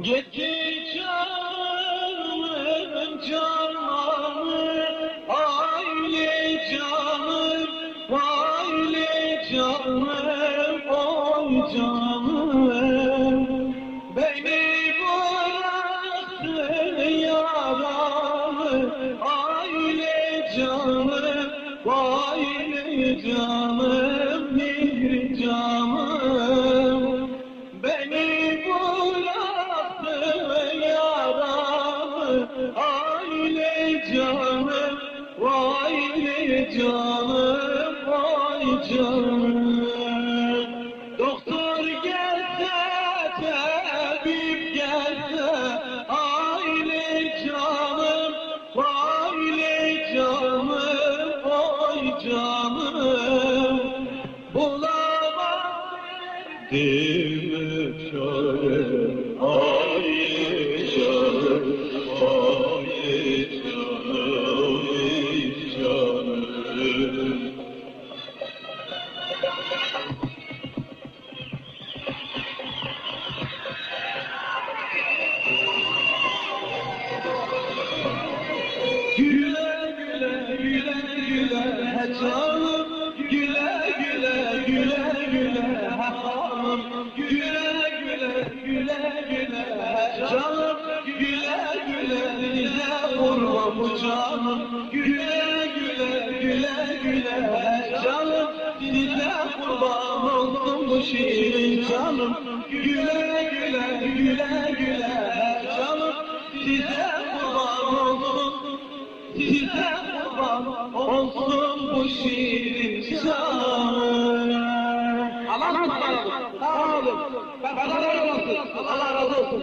Gitti canım cananım Aile canım Aile canım Oy canım Beni bıraktı yaramı Aile canım Aile canım Bir canım canım Aile canım Vay canım Doktor gelse Tabip gelse Aile canım Aile canım Vay canım Bulamam Dime çare Aile güle canım Güle güle güle güle hanım Güle güle güle güle canım Güle güle dize vurma bu canım Güle güle güle güle canım Dize kurban olsun bu şirin canım. Güle güle güle güle canım Dize kurban Size kurban olsun bu şiirin şanı. Allah razı olsun. Sağ olun. Olsun. Allah razı olsun.